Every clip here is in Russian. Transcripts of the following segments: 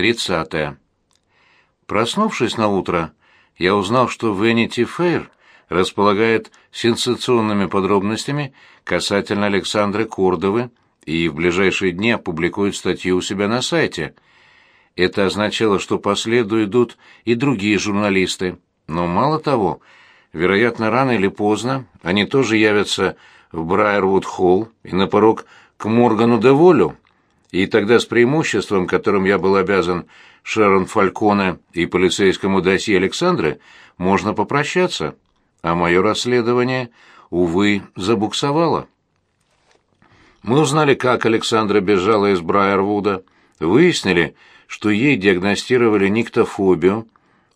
30. Проснувшись на утро, я узнал, что Vanity Fair располагает сенсационными подробностями касательно Александры Курдовы и в ближайшие дни опубликует статью у себя на сайте. Это означало, что по следу идут и другие журналисты, но мало того, вероятно, рано или поздно они тоже явятся в Брайервуд-холл и на порог к Моргану де Волю, и тогда с преимуществом, которым я был обязан Шерон Фальконе и полицейскому досье Александры, можно попрощаться, а мое расследование, увы, забуксовало. Мы узнали, как Александра бежала из Брайервуда, выяснили, что ей диагностировали никтофобию,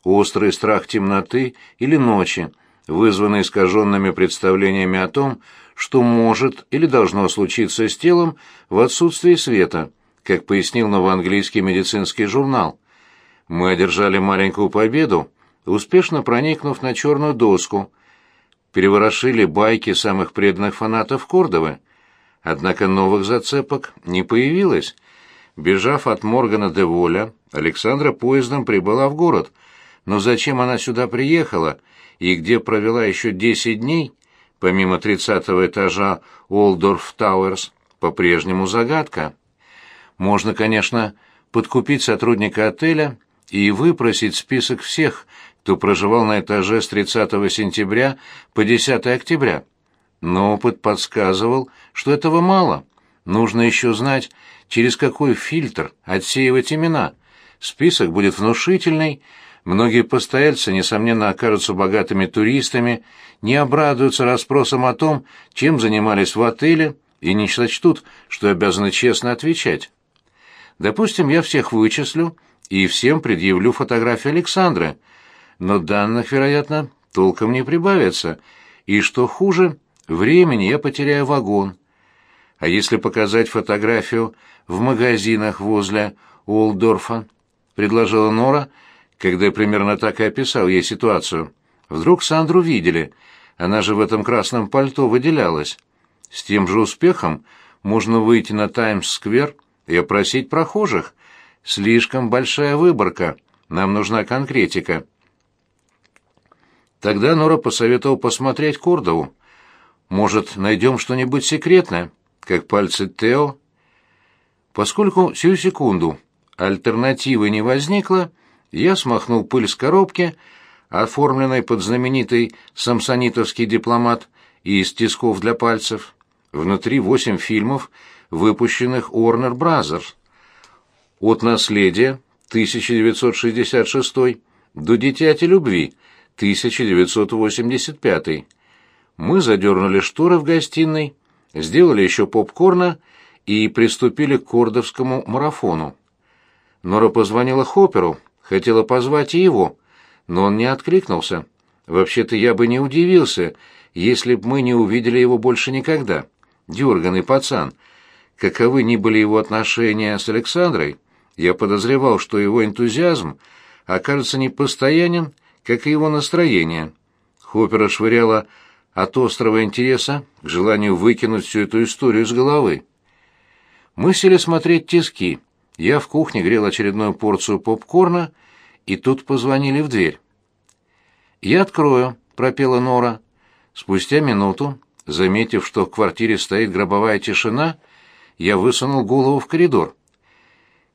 острый страх темноты или ночи, вызванный искаженными представлениями о том, что может или должно случиться с телом в отсутствии света, как пояснил новоанглийский медицинский журнал. Мы одержали маленькую победу, успешно проникнув на черную доску, переворошили байки самых преданных фанатов Кордовы. Однако новых зацепок не появилось. Бежав от Моргана де Воля, Александра поездом прибыла в город. Но зачем она сюда приехала и где провела еще десять дней, помимо тридцатого этажа Олдорф Тауэрс, по-прежнему загадка. Можно, конечно, подкупить сотрудника отеля и выпросить список всех, кто проживал на этаже с 30 сентября по 10 октября. Но опыт подсказывал, что этого мало. Нужно еще знать, через какой фильтр отсеивать имена. Список будет внушительный, многие постояльцы, несомненно, окажутся богатыми туристами, не обрадуются расспросам о том, чем занимались в отеле, и не сочтут, что обязаны честно отвечать. Допустим, я всех вычислю и всем предъявлю фотографию Александры, но данных, вероятно, толком не прибавится, и, что хуже, времени я потеряю вагон. А если показать фотографию в магазинах возле Уолдорфа, предложила Нора, когда примерно так и описал ей ситуацию. Вдруг Сандру видели, она же в этом красном пальто выделялась. С тем же успехом можно выйти на Таймс-сквер и опросить прохожих. Слишком большая выборка, нам нужна конкретика. Тогда Нора посоветовал посмотреть Кордову. Может, найдем что-нибудь секретное, как пальцы Тео? Поскольку сию секунду альтернативы не возникло, я смахнул пыль с коробки, оформленной под знаменитый самсонитовский дипломат и из тисков для пальцев. Внутри восемь фильмов, выпущенных Warner Bros. От наследия 1966 до Дитяти любви 1985. Мы задернули шторы в гостиной, сделали еще попкорна и приступили к кордовскому марафону. Нора позвонила Хопперу, хотела позвать и его, но он не откликнулся. Вообще-то я бы не удивился, если б мы не увидели его больше никогда. Дерганный пацан. Каковы ни были его отношения с Александрой, я подозревал, что его энтузиазм окажется непостоянен, как и его настроение. Хоппера швыряла от острого интереса к желанию выкинуть всю эту историю с головы. Мы сели смотреть тиски. Я в кухне грел очередную порцию попкорна, и тут позвонили в дверь. «Я открою», — пропела Нора. Спустя минуту, заметив, что в квартире стоит гробовая тишина, я высунул голову в коридор.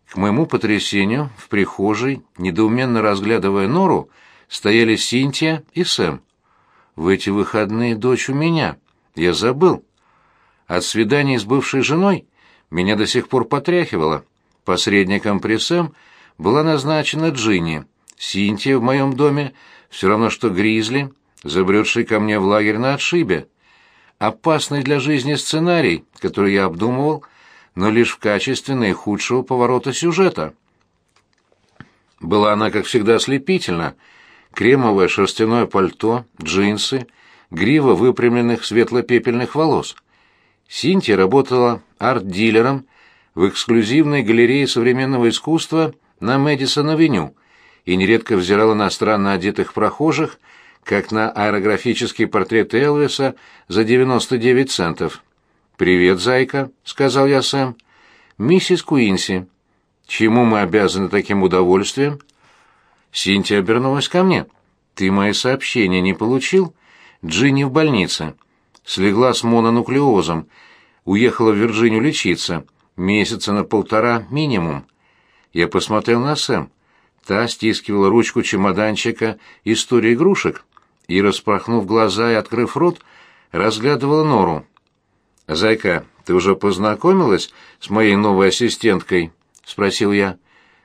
К моему потрясению, в прихожей, недоуменно разглядывая Нору, стояли Синтия и Сэм. В эти выходные дочь у меня. Я забыл. От свидания с бывшей женой меня до сих пор потряхивало. Посредником при Сэм была назначена Джинни. Синтия в моем доме все равно, что Гризли, забредший ко мне в лагерь на отшибе. Опасный для жизни сценарий, который я обдумывал, но лишь в качестве наихудшего поворота сюжета. Была она, как всегда, ослепительна — кремовое шерстяное пальто, джинсы, грива выпрямленных светло-пепельных волос. Синтия работала арт-дилером в эксклюзивной галерее современного искусства на Мэдисон-авеню и нередко взирала на странно одетых прохожих, как на аэрографический портрет Элвиса за 99 центов. «Привет, зайка», — сказал я Сэм. «Миссис Куинси». Чему мы обязаны таким удовольствием?» Синтия обернулась ко мне. «Ты мои сообщения не получил? Джинни в больнице. Слегла с мононуклеозом. Уехала в Вирджинию лечиться. Месяца на полтора минимум». Я посмотрел на Сэм. Та стискивала ручку чемоданчика истории игрушек и, распахнув глаза и открыв рот, разглядывала Нору. «Зайка, ты уже познакомилась с моей новой ассистенткой?» — спросил я.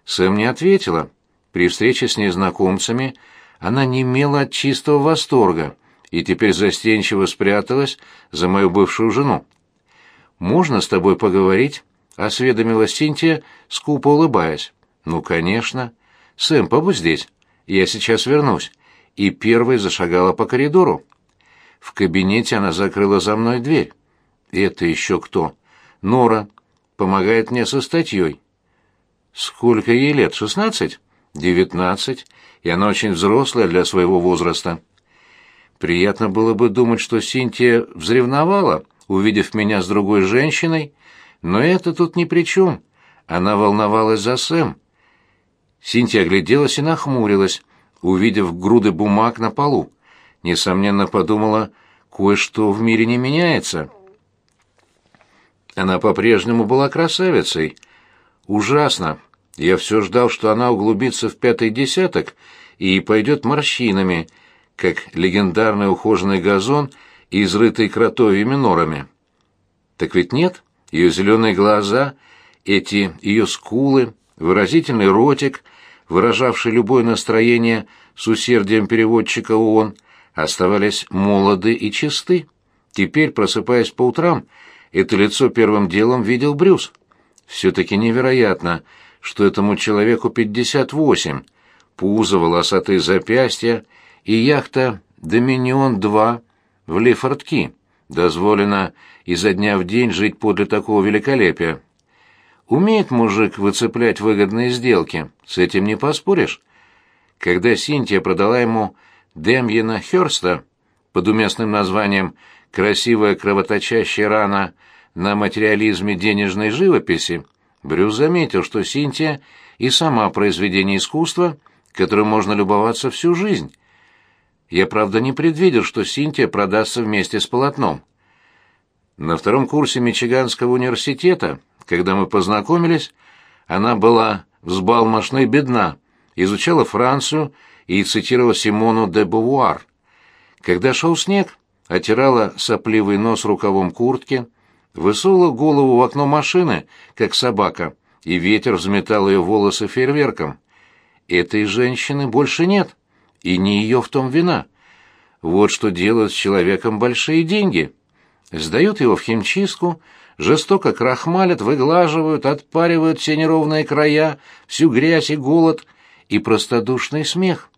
Сэм не ответила. При встрече с незнакомцами она не имела от чистого восторга и теперь застенчиво спряталась за мою бывшую жену. «Можно с тобой поговорить?» — осведомила Синтия, скупо улыбаясь. «Ну, конечно. Сэм, побудь здесь. Я сейчас вернусь». И первой зашагала по коридору. В кабинете она закрыла за мной дверь. «Это еще кто?» «Нора. Помогает мне со статьей». «Сколько ей лет? Шестнадцать?» «Девятнадцать. И она очень взрослая для своего возраста». Приятно было бы думать, что Синтия взревновала, увидев меня с другой женщиной, но это тут ни при чем. Она волновалась за Сэм. Синтия огляделась и нахмурилась, увидев груды бумаг на полу. Несомненно, подумала, кое-что в мире не меняется. Она по-прежнему была красавицей. Ужасно. Я все ждал, что она углубится в пятый десяток и пойдет морщинами, как легендарный ухоженный газон, изрытый кротовьими норами. Так ведь нет, ее зеленые глаза, эти ее скулы, выразительный ротик, выражавший любое настроение с усердием переводчика ООН, оставались молоды и чисты. Теперь, просыпаясь по утрам, это лицо первым делом видел Брюс. Все-таки невероятно, что этому человеку 58, пузо, волосатые запястья и яхта «Доминион-2» в Лифортки. Дозволено изо дня в день жить подле такого великолепия. Умеет мужик выцеплять выгодные сделки, с этим не поспоришь. Когда Синтия продала ему Демьена Хёрста под уместным названием «Красивая кровоточащая рана на материализме денежной живописи», Брюс заметил, что Синтия и сама произведение искусства, которым можно любоваться всю жизнь. Я, правда, не предвидел, что Синтия продастся вместе с полотном. На втором курсе Мичиганского университета когда мы познакомились, она была взбалмошна и бедна, изучала Францию и цитировала Симону де Бувуар. Когда шел снег, отирала сопливый нос рукавом куртки, высунула голову в окно машины, как собака, и ветер взметал ее волосы фейерверком. Этой женщины больше нет, и не ее в том вина. Вот что делают с человеком большие деньги. Сдают его в химчистку, жестоко крахмалят, выглаживают, отпаривают все неровные края, всю грязь и голод, и простодушный смех.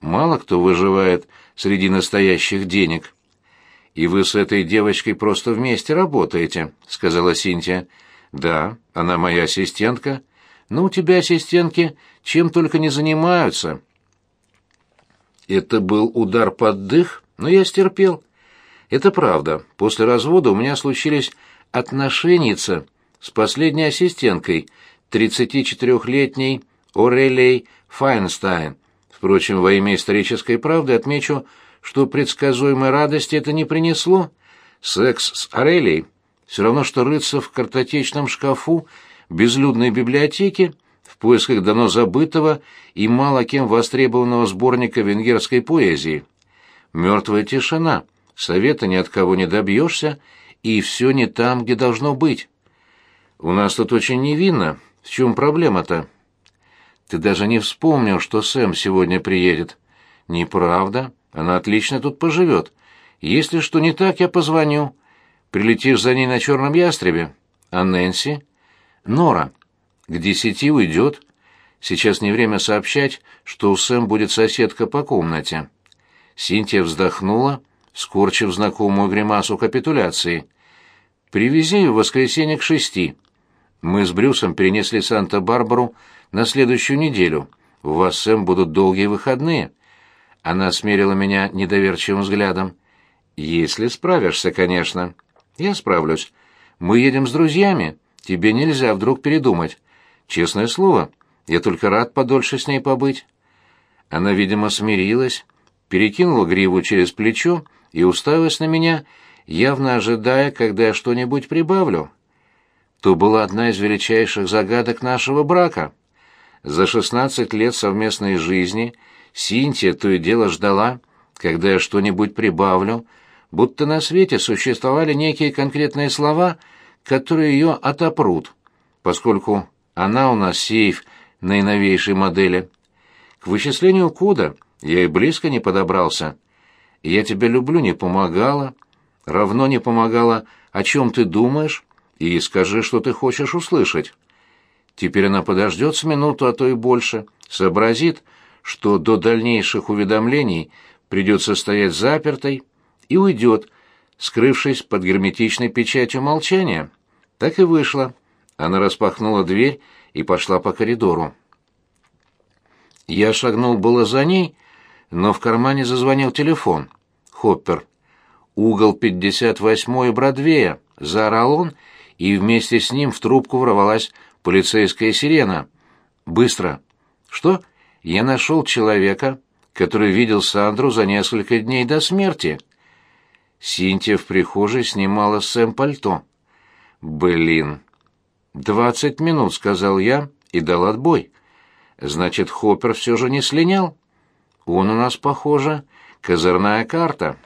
Мало кто выживает среди настоящих денег. «И вы с этой девочкой просто вместе работаете», — сказала Синтия. «Да, она моя ассистентка. Но у тебя ассистентки чем только не занимаются». Это был удар под дых, но я стерпел. Это правда. После развода у меня случились отношеница с последней ассистенткой, 34-летней Орелей Файнстайн. Впрочем, во имя исторической правды отмечу, что предсказуемой радости это не принесло. Секс с Орелей все равно, что рыться в картотечном шкафу безлюдной библиотеки в поисках давно забытого и мало кем востребованного сборника венгерской поэзии. Мертвая тишина, совета ни от кого не добьешься, и все не там, где должно быть. У нас тут очень невинно. В чем проблема-то? Ты даже не вспомнил, что Сэм сегодня приедет. Неправда. Она отлично тут поживет. Если что не так, я позвоню. Прилетишь за ней на черном ястребе. А Нэнси? Нора. К десяти уйдет. Сейчас не время сообщать, что у Сэм будет соседка по комнате. Синтия вздохнула, скорчив знакомую гримасу капитуляции. Привези в воскресенье к шести. Мы с Брюсом перенесли Санта-Барбару на следующую неделю. У вас, Сэм, будут долгие выходные. Она смерила меня недоверчивым взглядом. Если справишься, конечно. Я справлюсь. Мы едем с друзьями. Тебе нельзя вдруг передумать. Честное слово, я только рад подольше с ней побыть. Она, видимо, смирилась, перекинула гриву через плечо и уставилась на меня, явно ожидая, когда я что-нибудь прибавлю. То была одна из величайших загадок нашего брака. За шестнадцать лет совместной жизни Синтия то и дело ждала, когда я что-нибудь прибавлю, будто на свете существовали некие конкретные слова, которые ее отопрут, поскольку она у нас сейф наиновейшей модели. К вычислению кода я и близко не подобрался. «Я тебя люблю» не помогала, равно не помогала «О чем ты думаешь?» и «Скажи, что ты хочешь услышать». Теперь она подождет с минуту, а то и больше, сообразит, что до дальнейших уведомлений придется стоять запертой, и уйдет, скрывшись под герметичной печатью молчания. Так и вышло. Она распахнула дверь и пошла по коридору. Я шагнул было за ней, но в кармане зазвонил телефон. Хоппер. «Угол 58-й Бродвея!» — заорал он, и вместе с ним в трубку ворвалась полицейская сирена. «Быстро!» «Что?» «Я нашел человека, который видел Сандру за несколько дней до смерти». Синтия в прихожей снимала Сэм пальто. «Блин!» «Двадцать минут», — сказал я и дал отбой. «Значит, Хоппер все же не слинял? Он у нас, похоже, козырная карта».